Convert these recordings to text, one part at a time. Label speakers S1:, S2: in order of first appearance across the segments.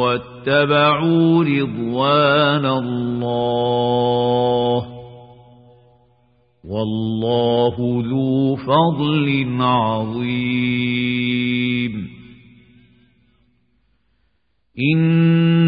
S1: واتبعوا رضوان الله والله ذو فضل عظيم.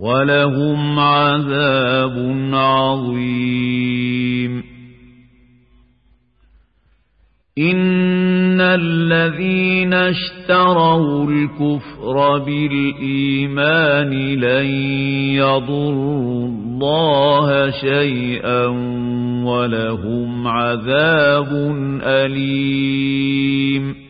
S1: ولهم عذاب عظيم. إن الذين اشتروا الكفر بالإيمان لن يضروا الله شيئا ولهم عذاب أليم.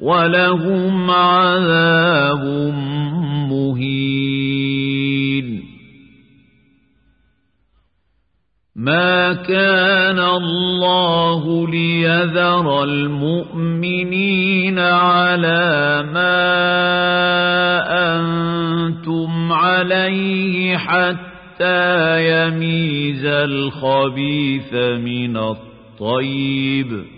S1: ولهم عذاب مهين ما كان الله ليذر المؤمنين على ما أنتم عليه حتى يميز الخبيث من الطيب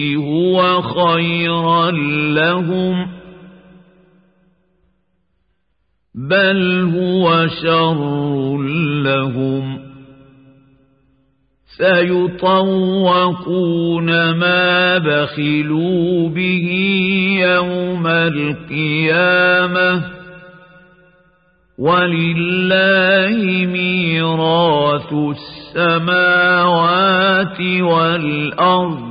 S1: هو خيرا لهم بل هو شر لهم سيطوقون ما بخلوا به يوم القيامة ولله ميراث السماوات والأرض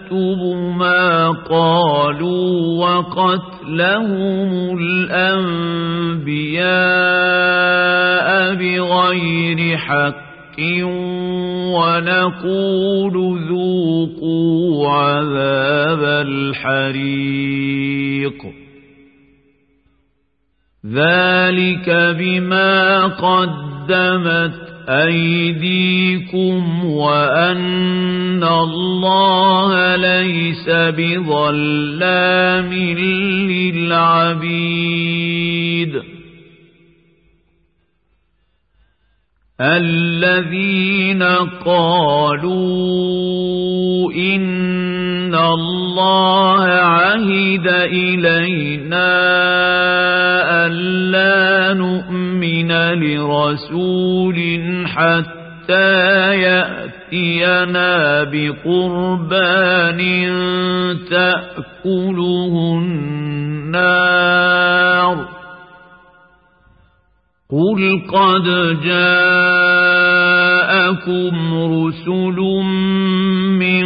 S1: ما قالوا وقتلهم الأنبياء بغير حق ونقول ذوقوا عذاب الحريق. ذلك بما قدمت أيديكم وأن الله ليس بظلام للعبيد. الذين قالوا إن الله عهد إلينا نؤمن لرسول حتى يأتينا بقربان تأكله النار. قل قد جاءكم رسل من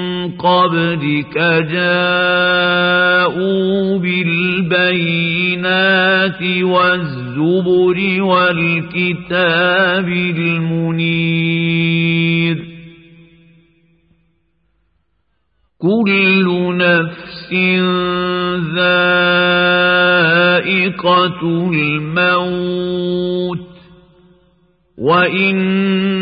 S1: قبلك جاءوا بالبينات والزبر والكتاب المنير. كل نفس ذائقة الموت وإنما